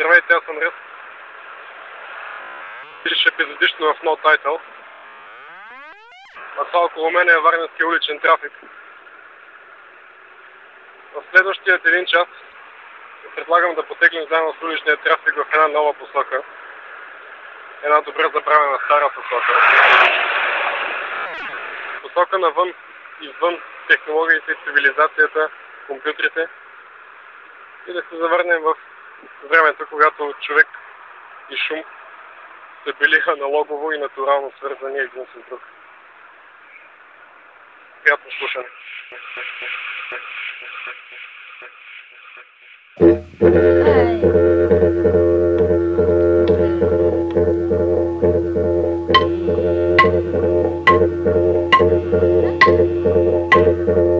Здравейте, аз съм Ръст. Пише епизодично в No Title. А това около мен е Варненския уличен трафик. В следващият един час предлагам да потеглим заедно с уличния трафик в една нова посока. Една добре забравена стара посока. Посока навън, извън технологиите, цивилизацията, компютрите и да се завърнем в времето, когато човек и шум са били аналогово и натурално свързани един с друг. Приятно слушане. Thank you.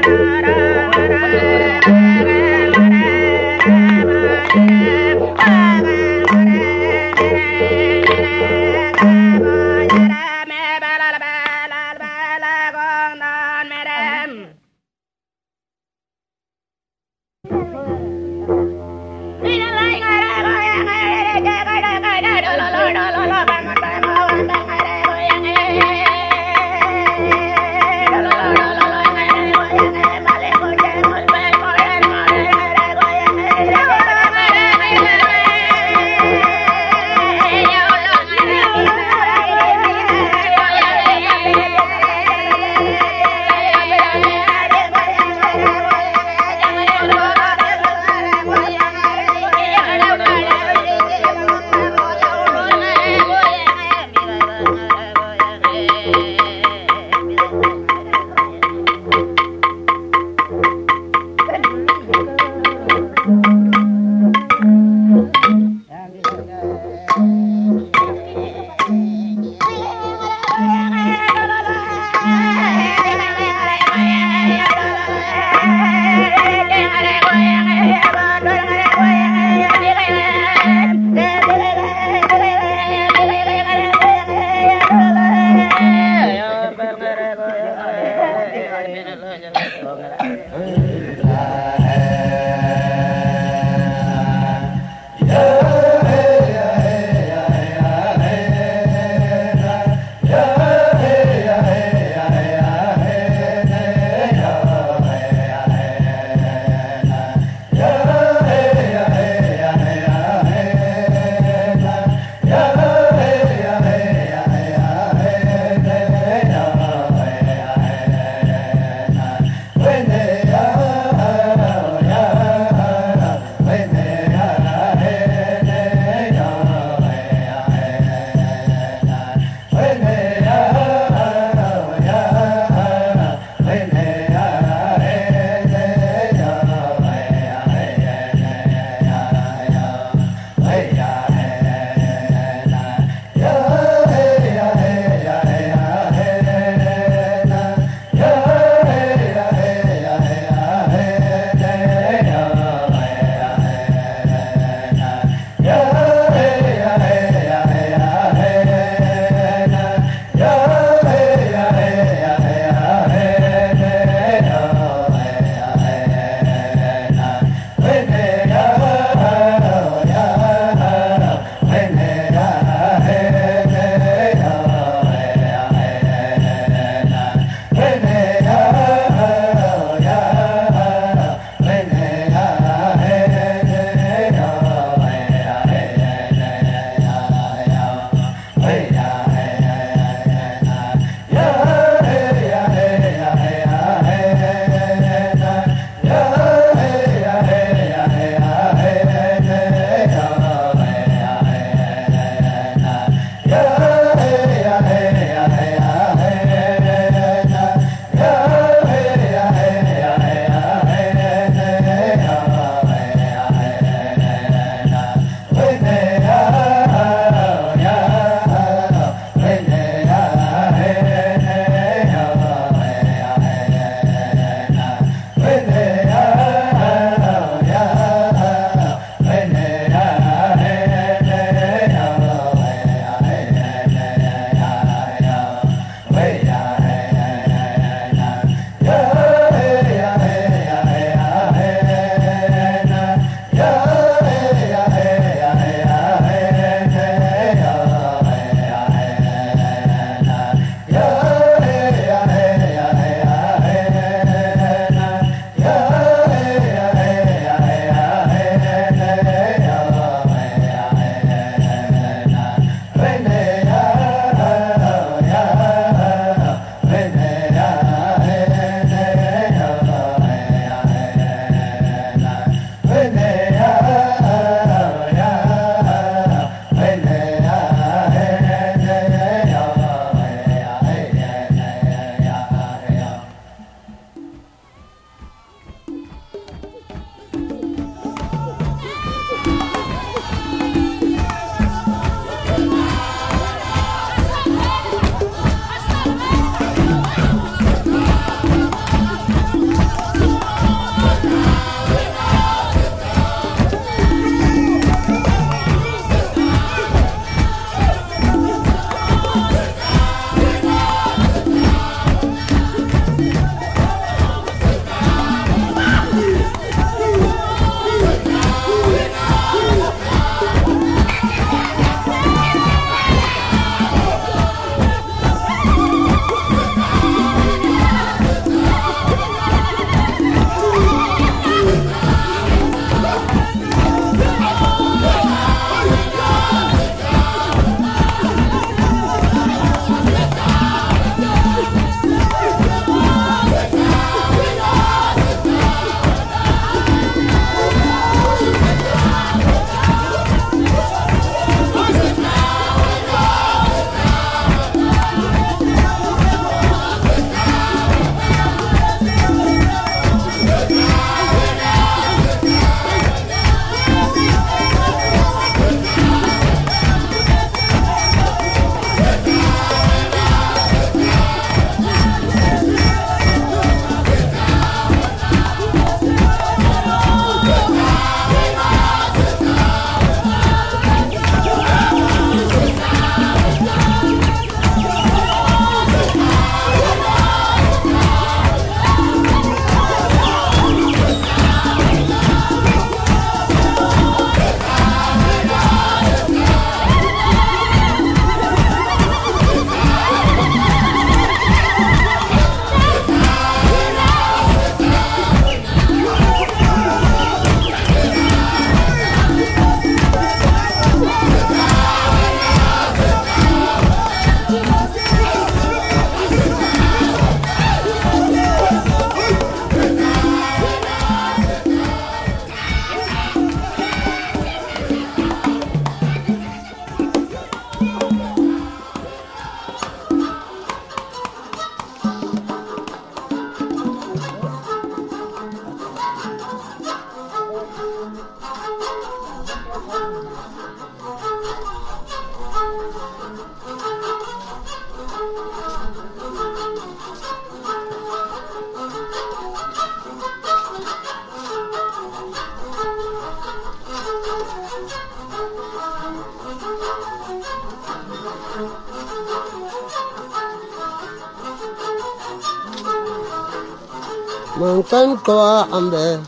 kwa ambe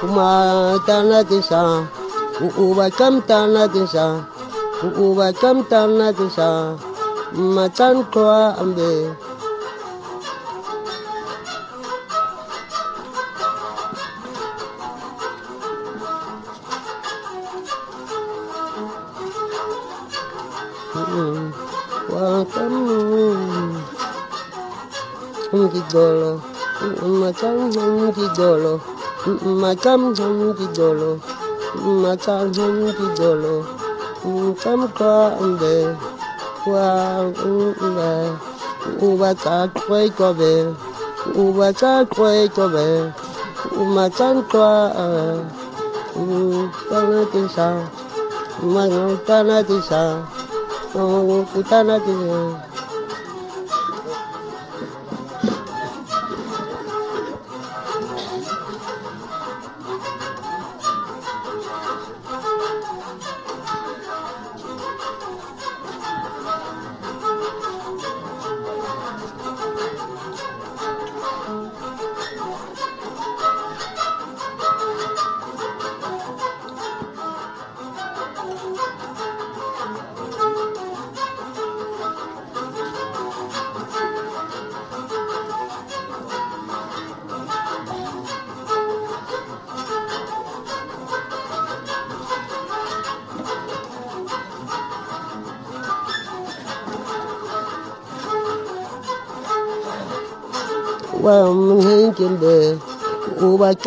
kuma tana tisa uba kam tana tisa uba kam tana tisa matan kwa ambe. Mm-hmm. Welcome, Gigolo, mm-hmm. 嗯，马张张的走路，嗯，马张张的走路，嗯，张哥的，我嗯，我把车开过呗，我把车开过呗，我马张哥，嗯，到那地上，我到那地上，我到那地上。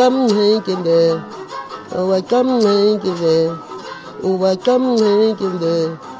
Uba kam hankin de, uba kam hankin de, uba kam hankin de. Wakabana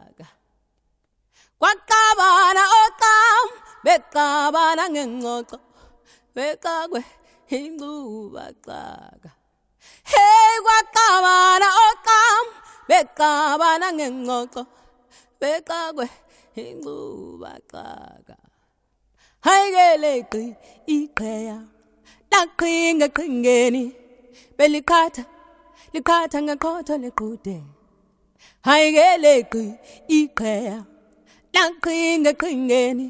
kaga Wakabana okam bekabana ngengoko bekagwe induba kaga Hey wakabana okam bekabana ngengoko bekagwe induba kaga Haygeleki iqheya laqhinga qhingeni belikhatha likhatha ngeqhotho lequde Haygeleki iqheya. Laqhinga qhingeni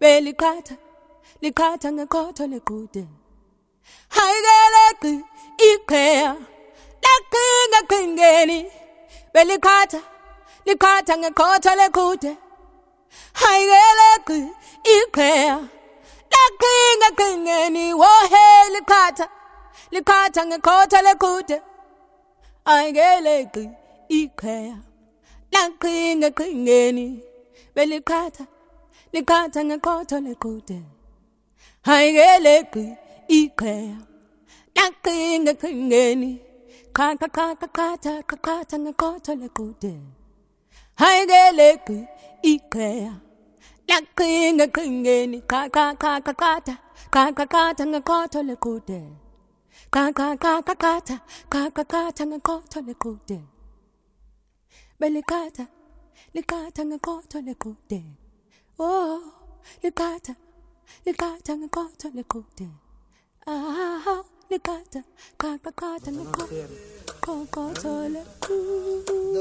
belikhatha likhatha ngeqhotho lequde hayikeleki iqheya. Laqhinga qhingeni belikhatha likhatha ngekhotha lekhude hayikeleki iqheya. Laqhinga qhingeni wohe likhatha likhatha ngekhotha lekhude hayikeleki iqheya. Laqhinga qhingeni belikhatha likhatha ngekhotha lekhude hayikeleki iqheya. Laqhinga qhingeni qhaqa qhaqa qhatha qhatha ngekhotha lekhude hayikeleki iqheya. Laqhinga qhingeni qaqa qaqa qhatha qaqa qhatha ngekhotha lekhude qaqa qaqa qhatha qaqa qhatha ngekhotha lekhude belikhatha likhatha ngekhotha lekhude oh likhatha likhatha ngekhotha lekhude ah likhatha qaqa qhatha ngekhotha lekhude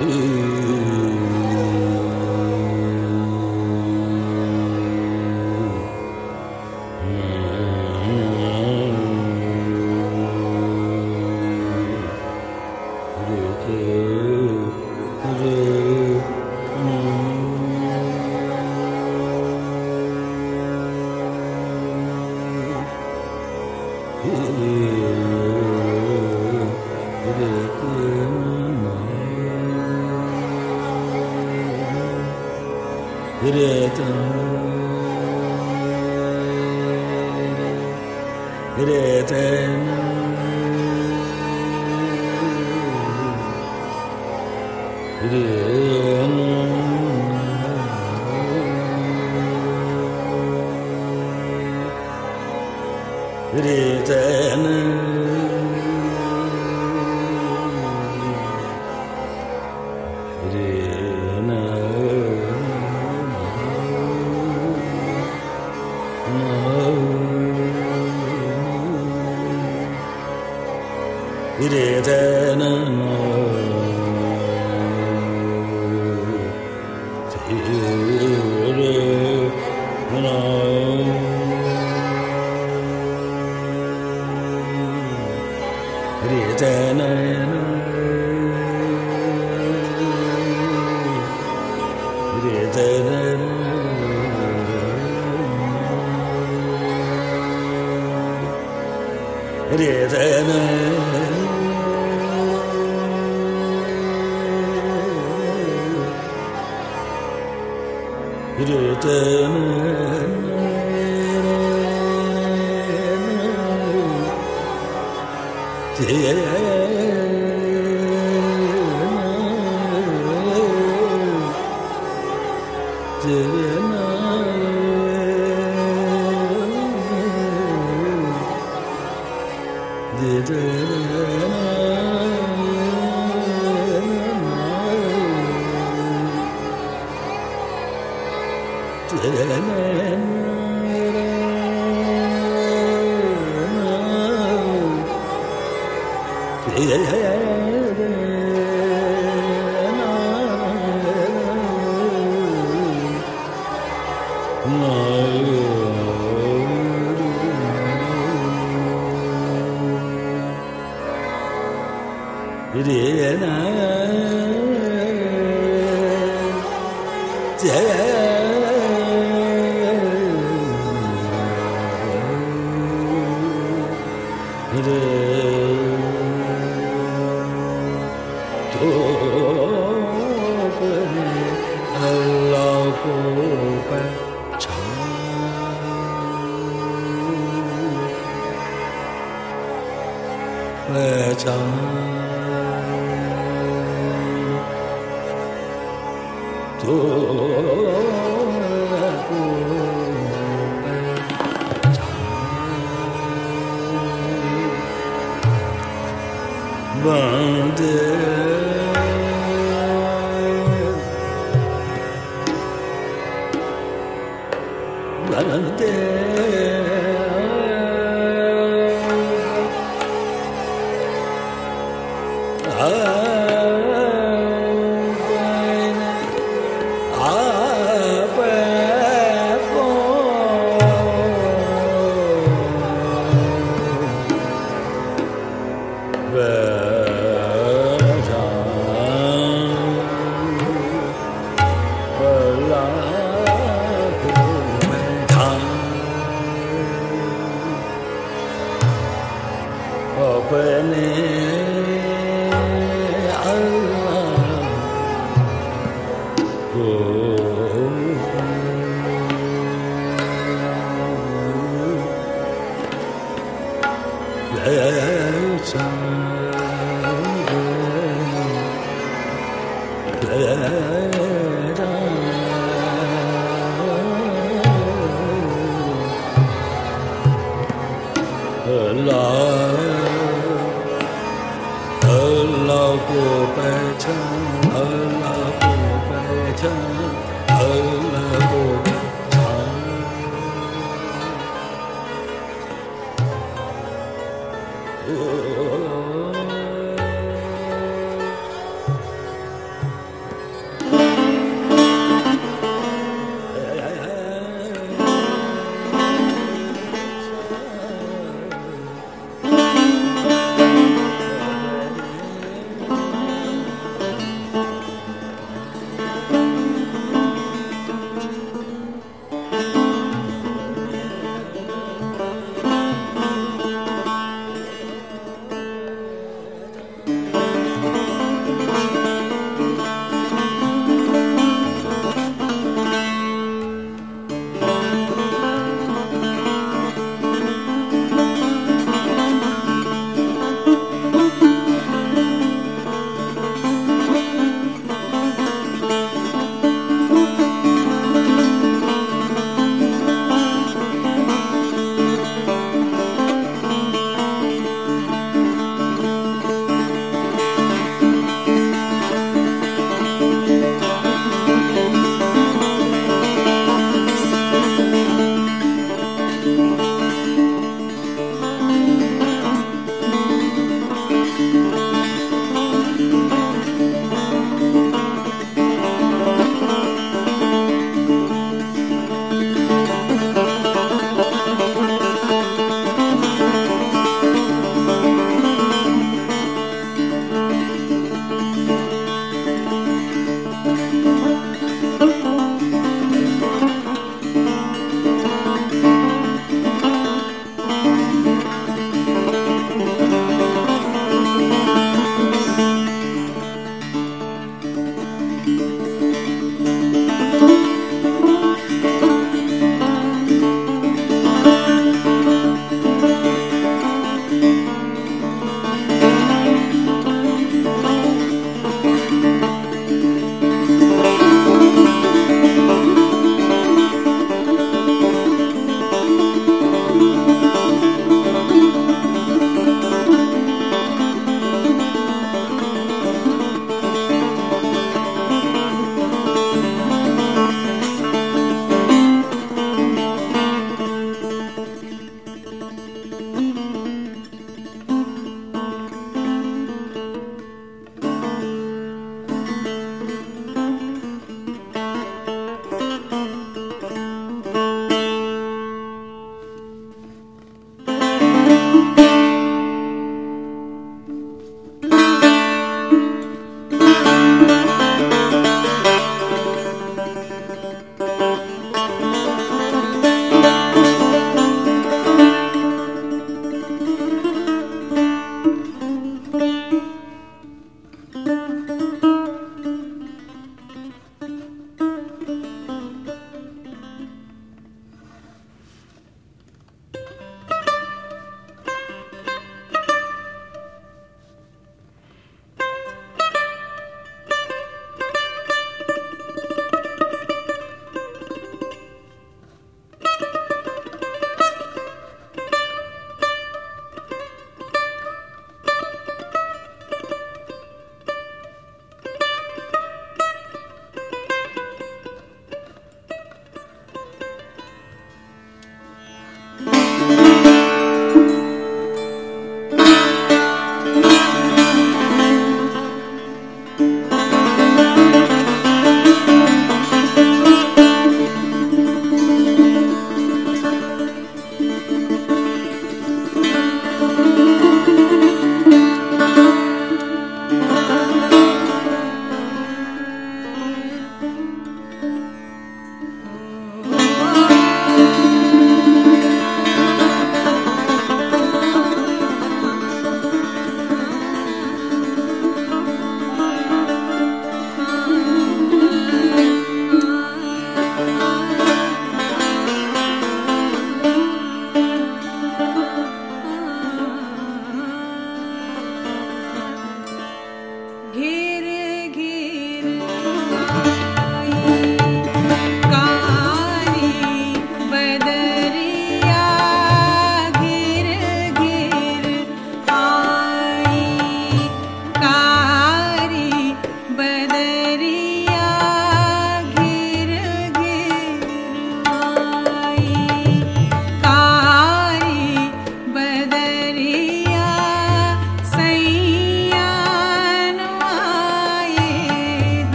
Ooh. Yeah.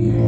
Yeah.